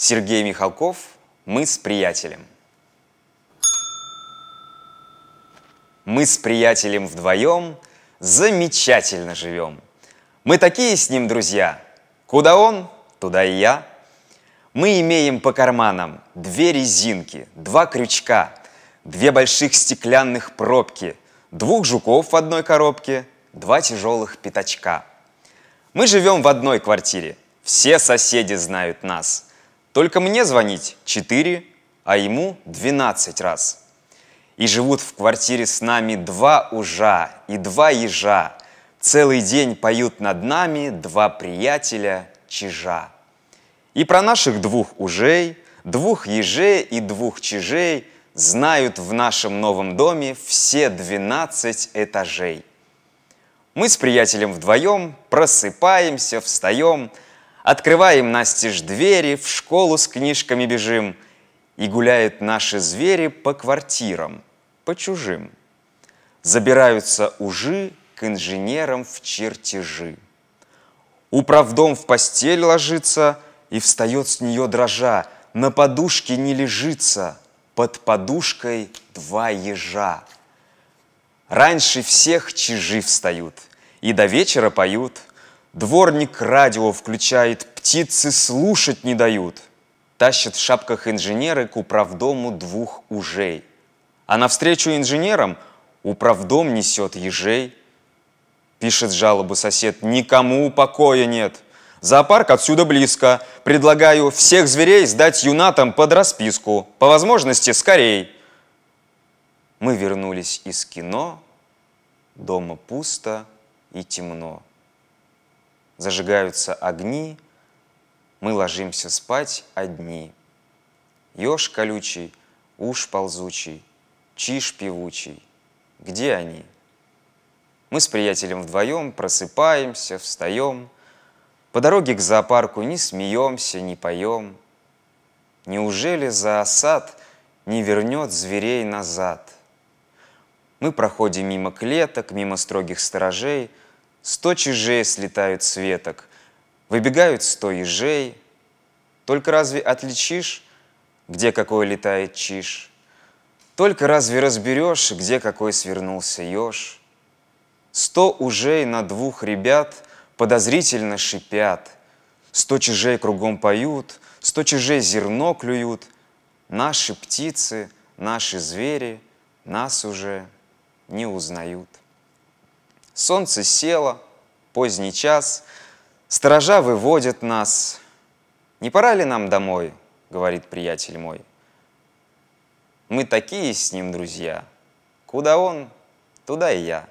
Сергей Михалков, мы с приятелем. Мы с приятелем вдвоем замечательно живем. Мы такие с ним друзья. Куда он, туда и я. Мы имеем по карманам две резинки, два крючка, две больших стеклянных пробки, двух жуков в одной коробке, два тяжелых пятачка. Мы живем в одной квартире, все соседи знают нас. Только мне звонить четыре, а ему двенадцать раз. И живут в квартире с нами два ужа и два ежа. Целый день поют над нами два приятеля чижа. И про наших двух ужей, двух ежей и двух чижей знают в нашем новом доме все двенадцать этажей. Мы с приятелем вдвоем просыпаемся, встаем, открываем настежь двери, в школу с книжками бежим, и гуляют наши звери по квартирам, по чужим. Забираются ужи к инженерам в чертежи. Управдом в постель ложится и встает с нее дрожа, на подушке не лежится, под подушкой два ежа. Раньше всех чижи встают и до вечера поют. Дворник радио включает, птицы слушать не дают. Тащат в шапках инженеры к управдому двух ужей. А навстречу инженерам управдом несет ежей. Пишет жалобу сосед, никому покоя нет. Зоопарк отсюда близко. Предлагаю всех зверей сдать юнатам под расписку. По возможности скорей. Мы вернулись из кино, дома пусто и темно. Зажигаются огни, мы ложимся спать одни. Еж колючий, уж ползучий, чиж певучий. Где они? Мы с приятелем вдвоем просыпаемся, встаем. По дороге к зоопарку не смеемся, не поем. Неужели за осад не вернет зверей назад? Мы проходим мимо клеток, мимо строгих сторожей. Сто чижей слетают с веток, выбегают сто ежей. Только разве отличишь, где какой летает чиж? Только разве разберешь, где какой свернулся еж? Сто ужей на двух ребят подозрительно шипят. Сто чижей кругом поют, сто чижей зерно клюют. Наши птицы, наши звери нас уже не узнают. Солнце село, поздний час, сторожа выводят нас. Не пора ли нам домой, говорит приятель мой. Мы такие с ним друзья, куда он, туда и я.